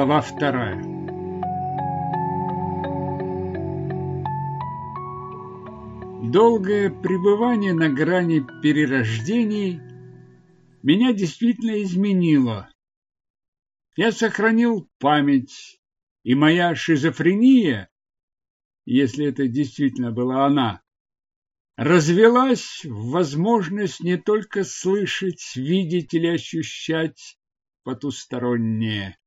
Глава вторая. Долгое пребывание на грани перерождений меня действительно изменило. Я сохранил память, и моя шизофрения, если это действительно была она, развелась в возможность не только слышать, видеть или ощущать потустороннее.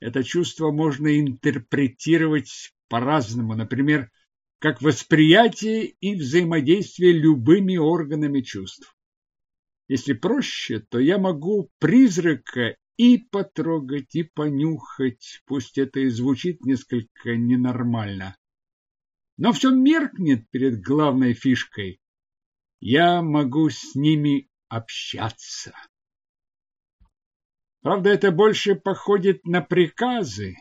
Это чувство можно интерпретировать по-разному, например, как восприятие и взаимодействие любыми органами чувств. Если проще, то я могу призрака и потрогать, и понюхать, пусть это и звучит несколько ненормально. Но все меркнет перед главной фишкой. Я могу с ними общаться. Правда, это больше походит на приказы.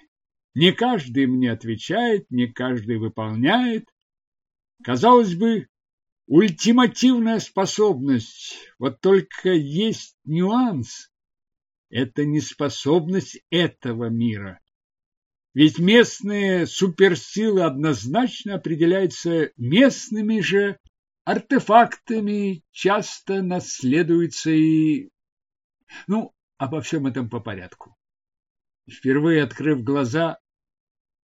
Не каждый мне отвечает, не каждый выполняет. Казалось бы, ультимативная способность. Вот только есть нюанс. Это не способность этого мира. Ведь местные суперсилы однозначно определяются местными же артефактами, часто наследуются и... Ну, обо всем этом по порядку. Впервые открыв глаза,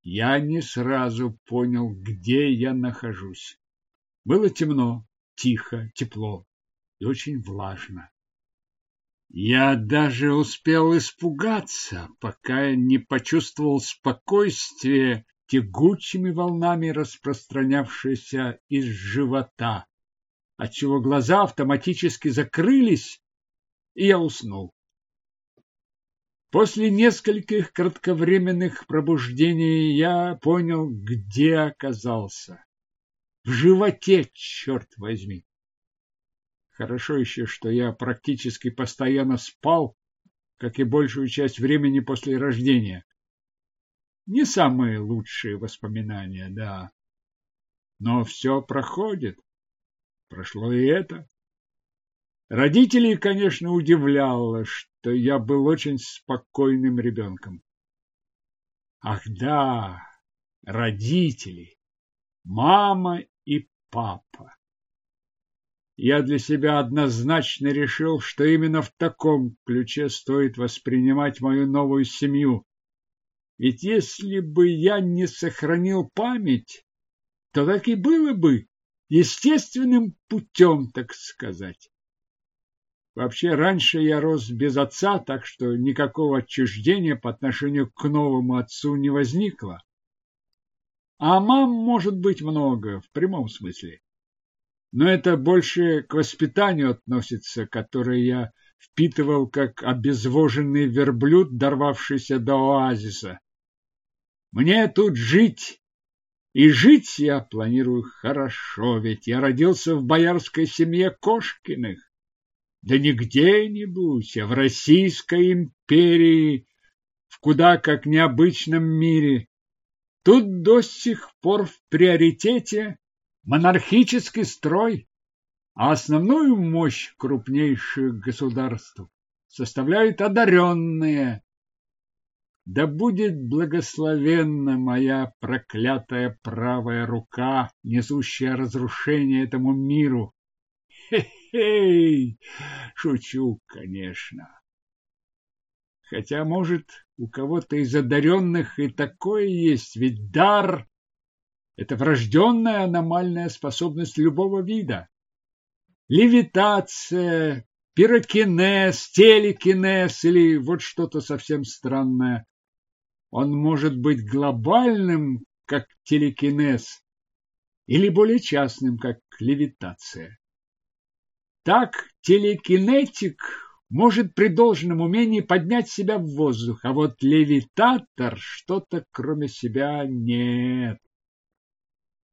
я не сразу понял, где я нахожусь. Было темно, тихо, тепло и очень влажно. Я даже успел испугаться, пока не почувствовал спокойствие, тягучими волнами распространявшееся из живота, отчего глаза автоматически закрылись, и я уснул. После нескольких кратковременных пробуждений я понял, где оказался. В животе, черт возьми. Хорошо еще, что я практически постоянно спал, как и большую часть времени после рождения. Не самые лучшие воспоминания, да. Но все проходит. Прошло и это. Родителей, конечно, удивляло, что я был очень спокойным ребенком. Ах да, родители, мама и папа. Я для себя однозначно решил, что именно в таком ключе стоит воспринимать мою новую семью. Ведь если бы я не сохранил память, то так и было бы естественным путем, так сказать. Вообще, раньше я рос без отца, так что никакого отчуждения по отношению к новому отцу не возникло. А мам может быть много, в прямом смысле. Но это больше к воспитанию относится, которое я впитывал как обезвоженный верблюд, дорвавшийся до оазиса. Мне тут жить, и жить я планирую хорошо, ведь я родился в боярской семье Кошкиных. Да не где-нибудь, а в Российской империи, в куда как необычном мире. Тут до сих пор в приоритете монархический строй, а основную мощь крупнейших государств составляют одаренные. Да будет благословенна моя проклятая правая рука, несущая разрушение этому миру. Хе-хе! Эй, шучу, конечно. Хотя, может, у кого-то из одаренных и такое есть, ведь дар – это врожденная аномальная способность любого вида. Левитация, пирокинез, телекинез или вот что-то совсем странное. Он может быть глобальным, как телекинез, или более частным, как левитация. Так телекинетик может при должном умении поднять себя в воздух, а вот левитатор что-то кроме себя нет.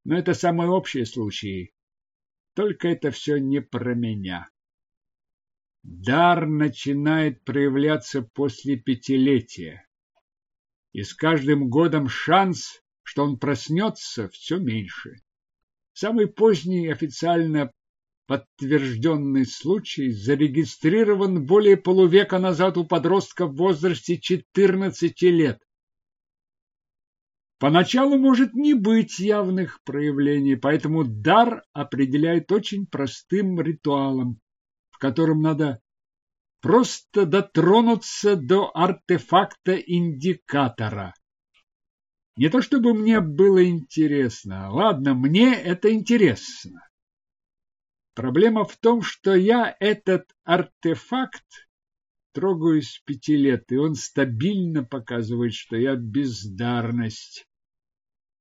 Но это самые общие случаи. Только это все не про меня. Дар начинает проявляться после пятилетия. И с каждым годом шанс, что он проснется, все меньше. Самый поздний официально подтвержденный случай зарегистрирован более полувека назад у подростка в возрасте 14 лет. Поначалу может не быть явных проявлений, поэтому дар определяет очень простым ритуалом, в котором надо просто дотронуться до артефакта-индикатора. Не то чтобы мне было интересно. Ладно, мне это интересно. Проблема в том, что я этот артефакт трогаю с пяти лет, и он стабильно показывает, что я бездарность.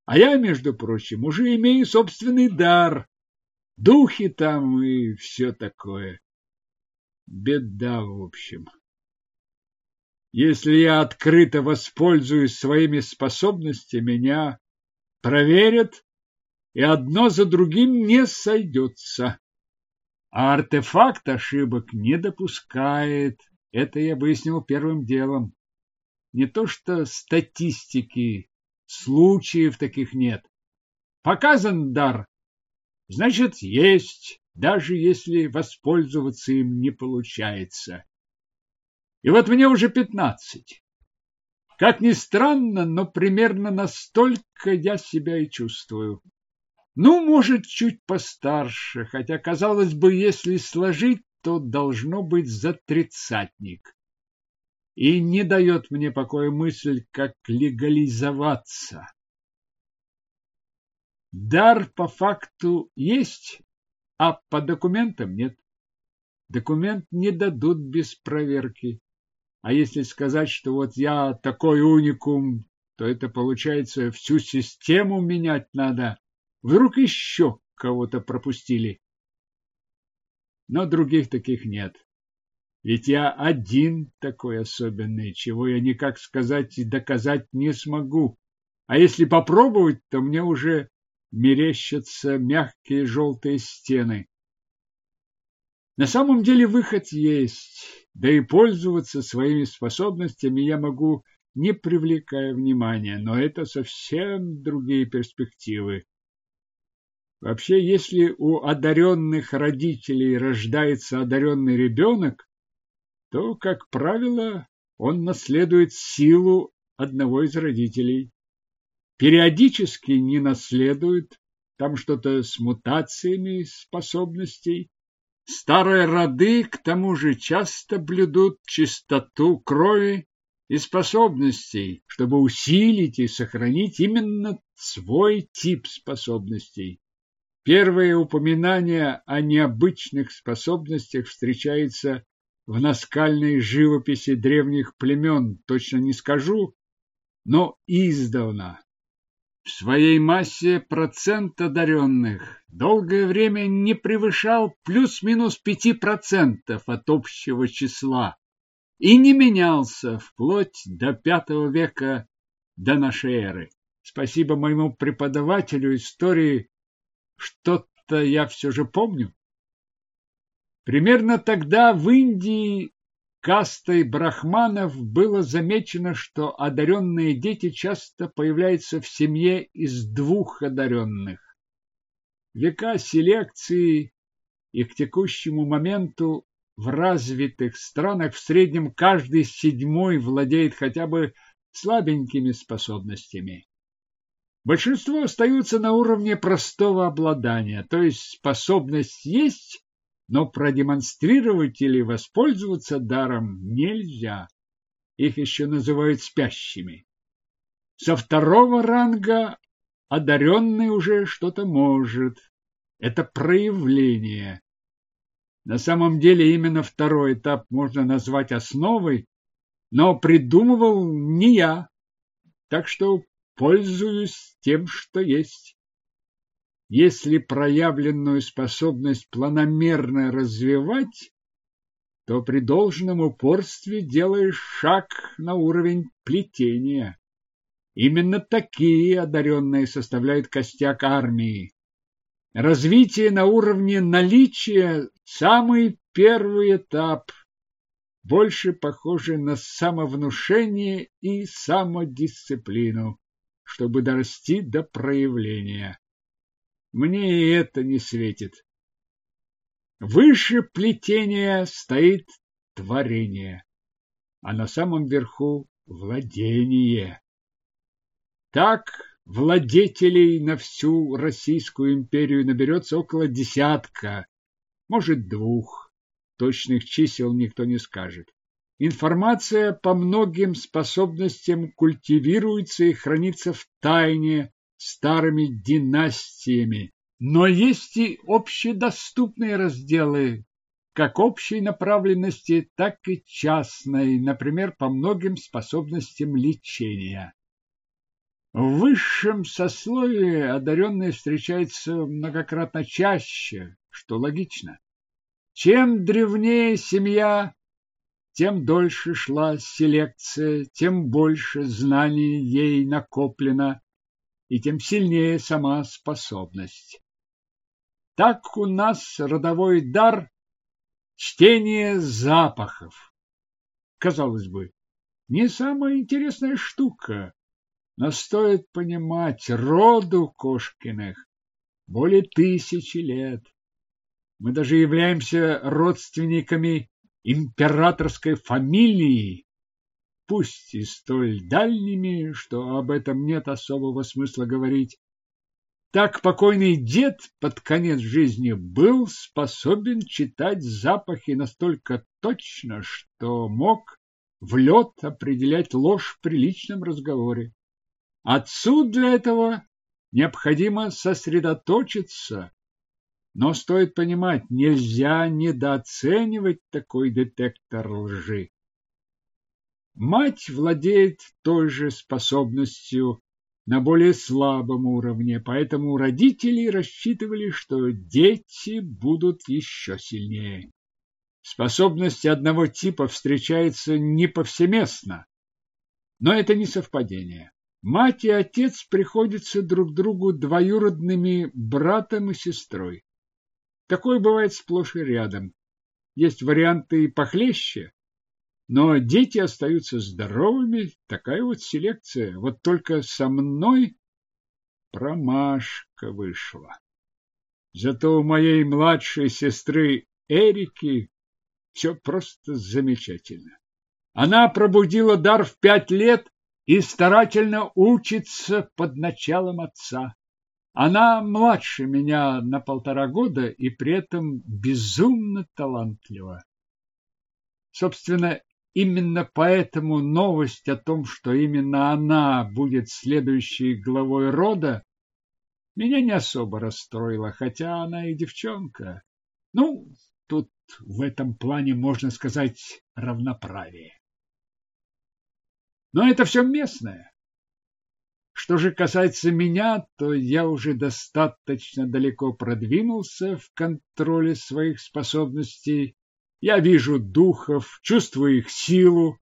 А я, между прочим, уже имею собственный дар, духи там и все такое. Беда, в общем. Если я открыто воспользуюсь своими способностями, меня проверят, и одно за другим не сойдется. А артефакт ошибок не допускает. Это я выяснил первым делом. Не то что статистики Случаев таких нет. Показан дар, значит, есть, даже если воспользоваться им не получается. И вот мне уже пятнадцать. Как ни странно, но примерно настолько я себя и чувствую. Ну, может, чуть постарше, хотя, казалось бы, если сложить, то должно быть за тридцатник и не дает мне покоя мысль, как легализоваться. Дар по факту есть, а по документам нет. Документ не дадут без проверки. А если сказать, что вот я такой уникум, то это получается всю систему менять надо. Вдруг еще кого-то пропустили. Но других таких нет. Ведь я один такой особенный, чего я никак сказать и доказать не смогу. А если попробовать, то мне уже мерещатся мягкие желтые стены. На самом деле выход есть, да и пользоваться своими способностями я могу, не привлекая внимания, но это совсем другие перспективы. Вообще, если у одаренных родителей рождается одаренный ребенок, то, как правило, он наследует силу одного из родителей. Периодически не наследует, там что-то с мутациями способностей. Старые роды, к тому же, часто блюдут чистоту крови и способностей, чтобы усилить и сохранить именно свой тип способностей. Первое упоминание о необычных способностях встречается в наскальной живописи древних племен, точно не скажу, но издавна. В своей массе процент одаренных долгое время не превышал плюс-минус пяти процентов от общего числа и не менялся вплоть до пятого века до нашей эры. Спасибо моему преподавателю истории, что-то я все же помню. Примерно тогда в Индии кастой брахманов было замечено, что одаренные дети часто появляются в семье из двух одаренных. Века селекции и к текущему моменту в развитых странах в среднем каждый седьмой владеет хотя бы слабенькими способностями. Большинство остаются на уровне простого обладания, то есть способность есть, но продемонстрировать или воспользоваться даром нельзя. Их еще называют спящими. Со второго ранга одаренный уже что-то может. Это проявление. На самом деле именно второй этап можно назвать основой, но придумывал не я, так что пользуюсь тем, что есть. Если проявленную способность планомерно развивать, то при должном упорстве делаешь шаг на уровень плетения. Именно такие одаренные составляют костяк армии. Развитие на уровне наличия – самый первый этап, больше похожий на самовнушение и самодисциплину, чтобы дорасти до проявления. Мне и это не светит. Выше плетения стоит творение, а на самом верху владение. Так владетелей на всю Российскую империю наберется около десятка, может двух. Точных чисел никто не скажет. Информация по многим способностям культивируется и хранится в тайне старыми династиями. Но есть и общедоступные разделы, как общей направленности, так и частной, например, по многим способностям лечения. В высшем сословии одаренные встречаются многократно чаще, что логично. Чем древнее семья, тем дольше шла селекция, тем больше знаний ей накоплено, и тем сильнее сама способность. Так у нас родовой дар – чтение запахов. Казалось бы, не самая интересная штука, но стоит понимать, роду Кошкиных более тысячи лет. Мы даже являемся родственниками императорской фамилии, пусть и столь дальними, что об этом нет особого смысла говорить. Так покойный дед под конец жизни был способен читать запахи настолько точно, что мог в лед определять ложь в приличном разговоре. Отцу для этого необходимо сосредоточиться, но стоит понимать, нельзя недооценивать такой детектор лжи. Мать владеет той же способностью на более слабом уровне, поэтому родители рассчитывали, что дети будут еще сильнее. Способность одного типа встречается не повсеместно, но это не совпадение. Мать и отец приходятся друг другу двоюродными братом и сестрой. Такое бывает сплошь и рядом. Есть варианты и похлеще, но дети остаются здоровыми. Такая вот селекция. Вот только со мной промашка вышла. Зато у моей младшей сестры Эрики все просто замечательно. Она пробудила дар в пять лет и старательно учится под началом отца. Она младше меня на полтора года и при этом безумно талантлива. Собственно, именно поэтому новость о том, что именно она будет следующей главой рода, меня не особо расстроила, хотя она и девчонка. Ну, тут в этом плане можно сказать равноправие. Но это все местное. Что же касается меня, то я уже достаточно далеко продвинулся в контроле своих способностей. Я вижу духов, чувствую их силу,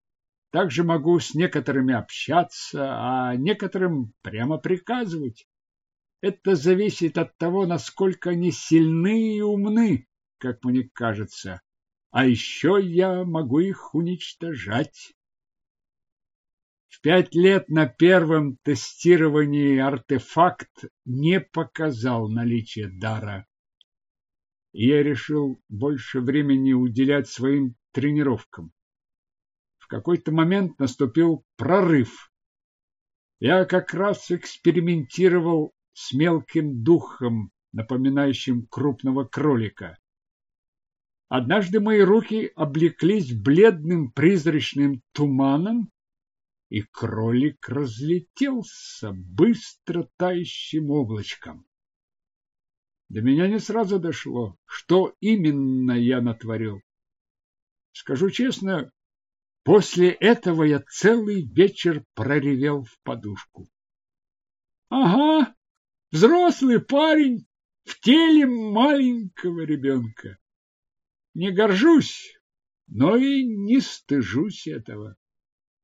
также могу с некоторыми общаться, а некоторым прямо приказывать. Это зависит от того, насколько они сильны и умны, как мне кажется. А еще я могу их уничтожать. В пять лет на первом тестировании артефакт не показал наличие дара. Я решил больше времени уделять своим тренировкам. В какой-то момент наступил прорыв. Я как раз экспериментировал с мелким духом, напоминающим крупного кролика. Однажды мои руки облеклись бледным призрачным туманом, и кролик разлетелся быстро тающим облачком. До меня не сразу дошло, что именно я натворил. Скажу честно, после этого я целый вечер проревел в подушку. Ага, взрослый парень в теле маленького ребенка. Не горжусь, но и не стыжусь этого.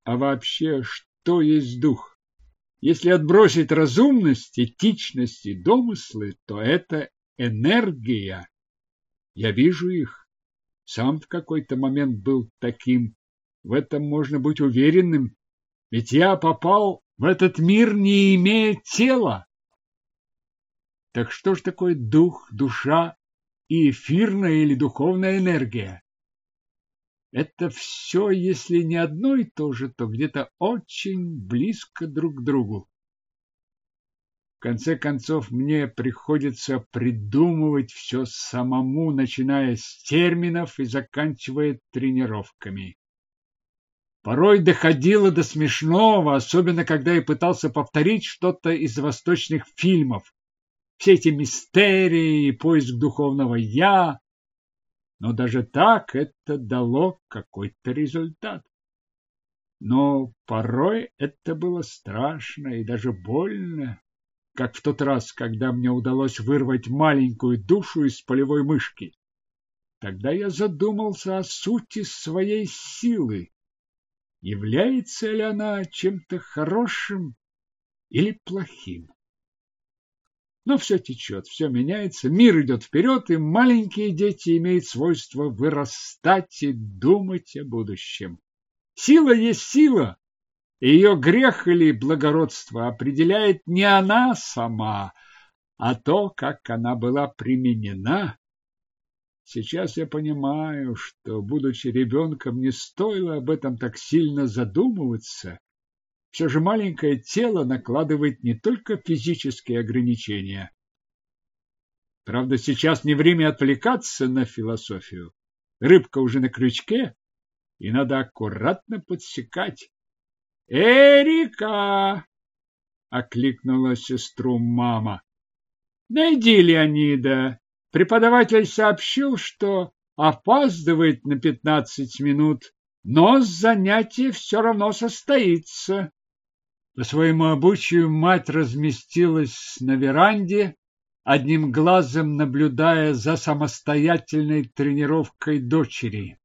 А вообще, что есть дух? Если отбросить разумность, этичность и домыслы, то это энергия. Я вижу их. Сам в какой-то момент был таким. В этом можно быть уверенным. Ведь я попал в этот мир, не имея тела. Так что ж такое дух, душа и эфирная или духовная энергия. Это все, если не одно и то же, то где-то очень близко друг к другу. В конце концов, мне приходится придумывать все самому, начиная с терминов и заканчивая тренировками. Порой доходило до смешного, особенно когда я пытался повторить что-то из восточных фильмов. Все эти мистерии поиск духовного «я», но даже так это дало какой-то результат. Но порой это было страшно и даже больно, как в тот раз, когда мне удалось вырвать маленькую душу из полевой мышки. Тогда я задумался о сути своей силы. Является ли она чем-то хорошим или плохим? Но все течет, все меняется, мир идет вперед, и маленькие дети имеют свойство вырастать и думать о будущем. Сила есть сила, и ее грех или благородство определяет не она сама, а то, как она была применена. Сейчас я понимаю, что, будучи ребенком, не стоило об этом так сильно задумываться, все же маленькое тело накладывает не только физические ограничения. Правда, сейчас не время отвлекаться на философию. Рыбка уже на крючке, и надо аккуратно подсекать. «Эрика!» — окликнула сестру мама. «Найди Леонида. Преподаватель сообщил, что опаздывает на пятнадцать минут, но занятие все равно состоится». По своему обычаю мать разместилась на веранде, одним глазом наблюдая за самостоятельной тренировкой дочери.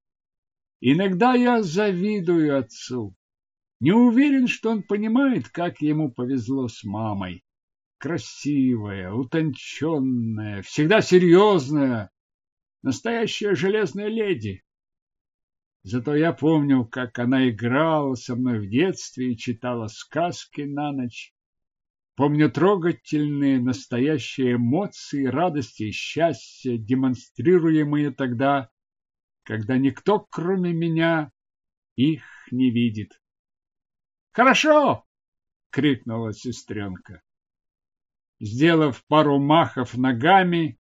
Иногда я завидую отцу. Не уверен, что он понимает, как ему повезло с мамой. Красивая, утонченная, всегда серьезная, настоящая железная леди. Зато я помню, как она играла со мной в детстве и читала сказки на ночь. Помню трогательные настоящие эмоции, радости и счастья, демонстрируемые тогда, когда никто, кроме меня, их не видит. «Хорошо!» — крикнула сестренка. Сделав пару махов ногами,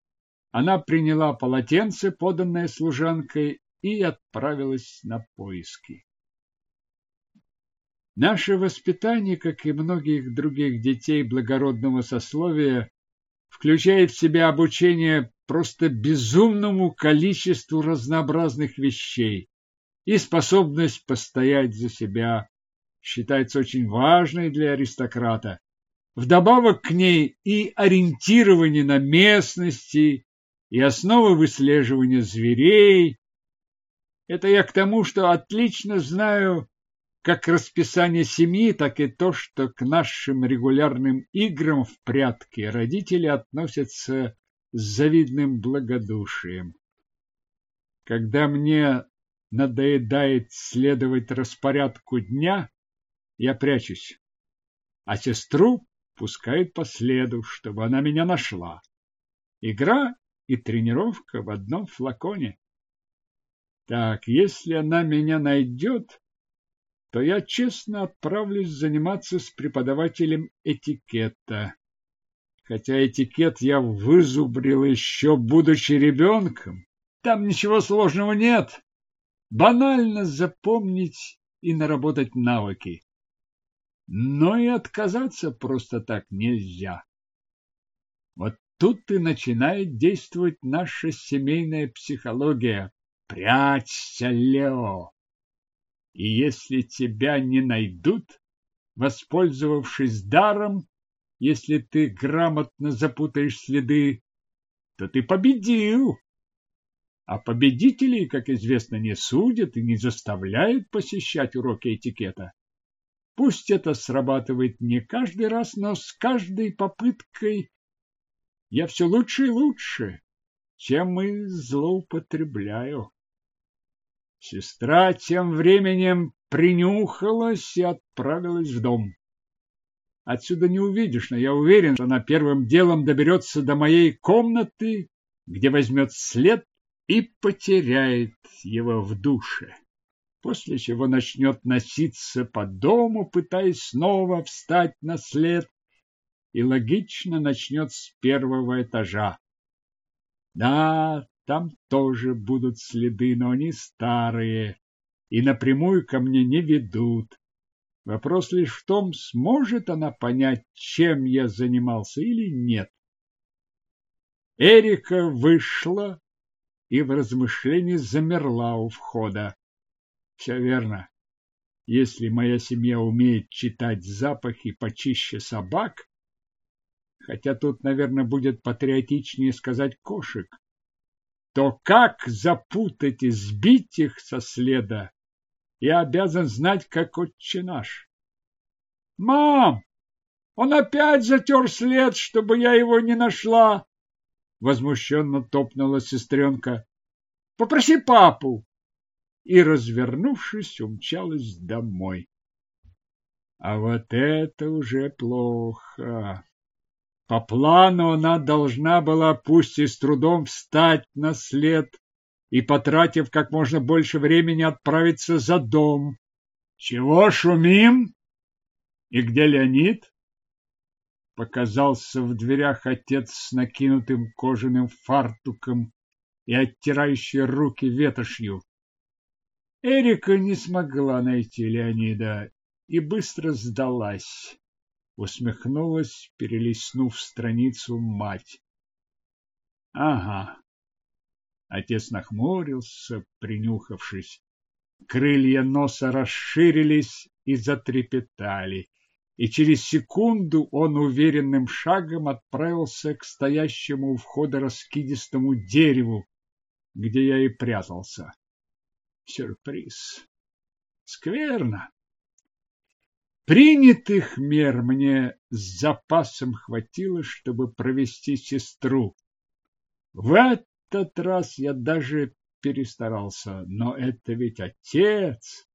она приняла полотенце, поданное служанкой, и отправилась на поиски. Наше воспитание, как и многих других детей благородного сословия, включает в себя обучение просто безумному количеству разнообразных вещей, и способность постоять за себя считается очень важной для аристократа. Вдобавок к ней и ориентирование на местности, и основы выслеживания зверей, это я к тому, что отлично знаю как расписание семьи, так и то, что к нашим регулярным играм в прятки родители относятся с завидным благодушием. Когда мне надоедает следовать распорядку дня, я прячусь, а сестру пускают по следу, чтобы она меня нашла. Игра и тренировка в одном флаконе. Так, если она меня найдет, то я честно отправлюсь заниматься с преподавателем этикета. Хотя этикет я вызубрил еще будучи ребенком. Там ничего сложного нет. Банально запомнить и наработать навыки. Но и отказаться просто так нельзя. Вот тут и начинает действовать наша семейная психология, Прячься, Лео! И если тебя не найдут, воспользовавшись даром, если ты грамотно запутаешь следы, то ты победил. А победителей, как известно, не судят и не заставляют посещать уроки этикета. Пусть это срабатывает не каждый раз, но с каждой попыткой я все лучше и лучше, чем и злоупотребляю. Сестра тем временем принюхалась и отправилась в дом. Отсюда не увидишь, но я уверен, что она первым делом доберется до моей комнаты где возьмет след и потеряет его в душе, после чего начнет носиться по дому, пытаясь снова встать на след, и логично начнет с первого этажа. Да, там тоже будут следы, но они старые и напрямую ко мне не ведут. Вопрос лишь в том, сможет она понять, чем я занимался или нет. Эрика вышла и в размышлении замерла у входа. Все верно. Если моя семья умеет читать запахи почище собак, хотя тут, наверное, будет патриотичнее сказать кошек, то как запутать и сбить их со следа, я обязан знать, как отче наш. Мам, он опять затер след, чтобы я его не нашла. Возмущенно топнула сестренка. Попроси папу. И, развернувшись, умчалась домой. А вот это уже плохо. По плану она должна была, пусть и с трудом, встать на след и, потратив как можно больше времени, отправиться за дом. Чего шумим? И где Леонид? Показался в дверях отец с накинутым кожаным фартуком и оттирающий руки ветошью. Эрика не смогла найти Леонида и быстро сдалась усмехнулась, перелистнув страницу мать. Ага. Отец нахмурился, принюхавшись. Крылья носа расширились и затрепетали, и через секунду он уверенным шагом отправился к стоящему у входа раскидистому дереву, где я и прятался. Сюрприз. Скверно. Принятых мер мне с запасом хватило, чтобы провести сестру. В этот раз я даже перестарался, но это ведь отец.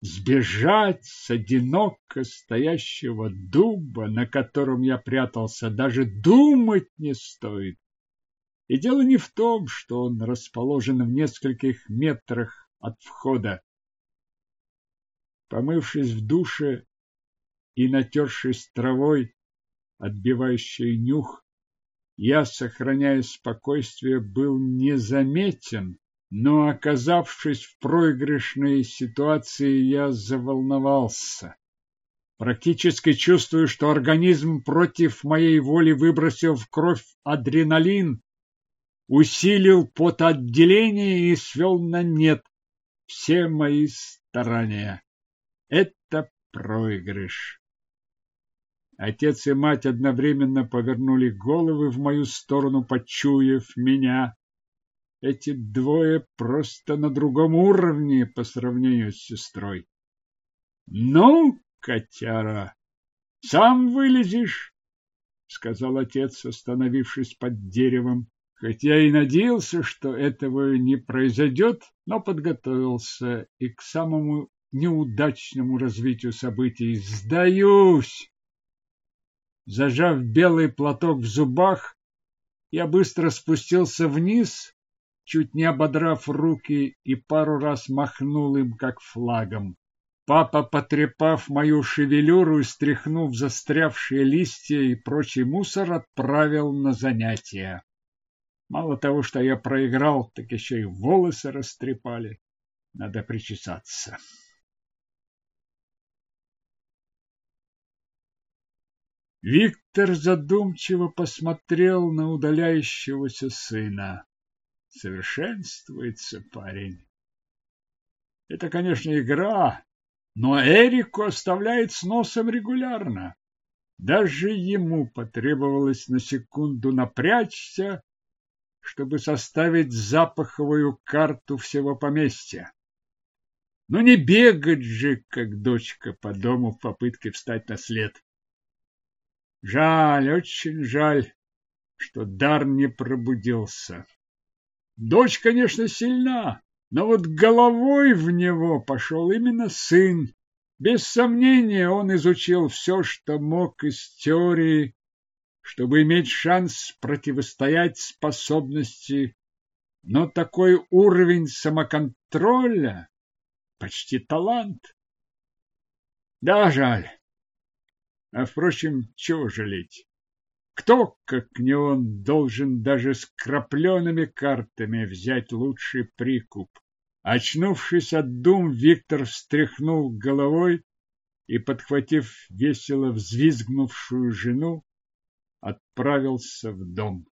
Сбежать с одиноко стоящего дуба, на котором я прятался, даже думать не стоит. И дело не в том, что он расположен в нескольких метрах от входа. Помывшись в душе и натершись травой, отбивающей нюх, я, сохраняя спокойствие, был незаметен, но, оказавшись в проигрышной ситуации, я заволновался. Практически чувствую, что организм против моей воли выбросил в кровь адреналин, усилил потоотделение и свел на нет все мои старания. Это проигрыш. Отец и мать одновременно повернули головы в мою сторону, почуяв меня. Эти двое просто на другом уровне по сравнению с сестрой. Ну, котяра, сам вылезешь, сказал отец, остановившись под деревом. Хотя и надеялся, что этого не произойдет, но подготовился и к самому неудачному развитию событий. Сдаюсь! Зажав белый платок в зубах, я быстро спустился вниз, чуть не ободрав руки и пару раз махнул им, как флагом. Папа, потрепав мою шевелюру и стряхнув застрявшие листья и прочий мусор, отправил на занятия. Мало того, что я проиграл, так еще и волосы растрепали. Надо причесаться. Виктор задумчиво посмотрел на удаляющегося сына. Совершенствуется парень. Это, конечно, игра, но Эрику оставляет с носом регулярно. Даже ему потребовалось на секунду напрячься, чтобы составить запаховую карту всего поместья. Но не бегать же, как дочка по дому в попытке встать на след. Жаль, очень жаль, что дар не пробудился. Дочь, конечно, сильна, но вот головой в него пошел именно сын. Без сомнения, он изучил все, что мог из теории, чтобы иметь шанс противостоять способности, но такой уровень самоконтроля почти талант. Да, жаль. А впрочем, чего жалеть? Кто, как не он, должен даже с крапленными картами взять лучший прикуп? Очнувшись от дум, Виктор встряхнул головой и, подхватив весело взвизгнувшую жену, отправился в дом.